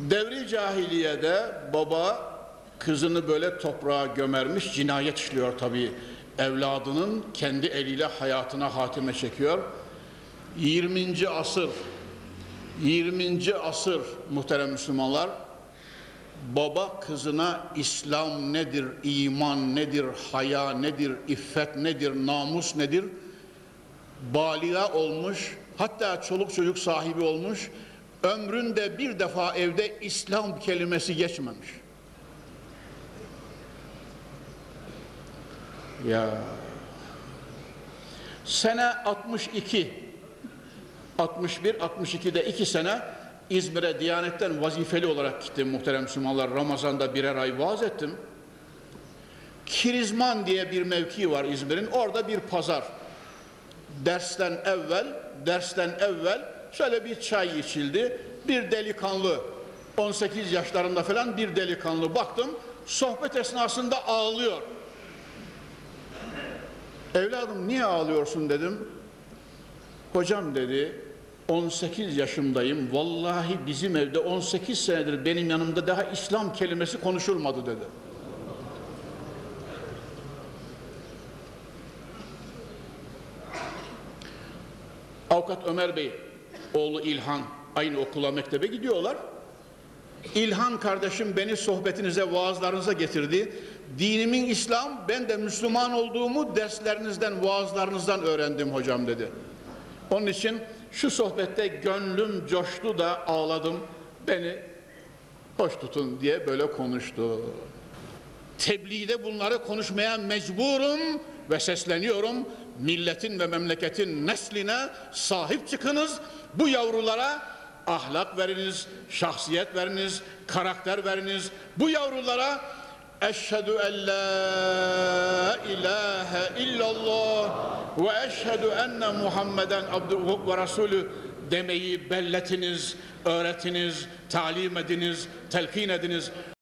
Devri cahiliyede baba kızını böyle toprağa gömermiş, cinayet işliyor tabii. Evladının kendi eliyle hayatına hatime çekiyor. 20. asır 20. asır muhterem Müslümanlar baba kızına İslam nedir, iman nedir, haya nedir, iffet nedir, namus nedir baliga olmuş hatta çoluk çocuk sahibi olmuş ömründe bir defa evde İslam kelimesi geçmemiş. Ya sene 62 61 62'de iki sene İzmir'e Diyanet'ten vazifeli olarak gittim muhterem Müslümanlar. Ramazan'da birer ay vaaz ettim. Kirizman diye bir mevki var İzmir'in. Orada bir pazar. Dersten evvel, dersten evvel şöyle bir çay içildi. Bir delikanlı, 18 yaşlarında falan bir delikanlı baktım. Sohbet esnasında ağlıyor. Evladım niye ağlıyorsun dedim. Hocam dedi 18 yaşındayım. Vallahi bizim evde 18 senedir benim yanımda daha İslam kelimesi konuşulmadı dedi. Avukat Ömer Bey, oğlu İlhan aynı okula mektebe gidiyorlar. İlhan kardeşim beni sohbetinize, vaazlarınıza getirdi. Dinimin İslam, ben de Müslüman olduğumu derslerinizden, vaazlarınızdan öğrendim hocam dedi. Onun için şu sohbette gönlüm coştu da ağladım. Beni hoş tutun diye böyle konuştu. Tebliğde bunları konuşmaya mecburum ve sesleniyorum. Milletin ve memleketin nesline sahip çıkınız. Bu yavrulara ahlak veriniz, şahsiyet veriniz, karakter veriniz. Bu yavrulara Eşhedü en la ilahe illallah ve eşhedü enne Muhammeden abduhu ve rasulü demeyi belletiniz, öğretiniz, talim ediniz, telkin ediniz.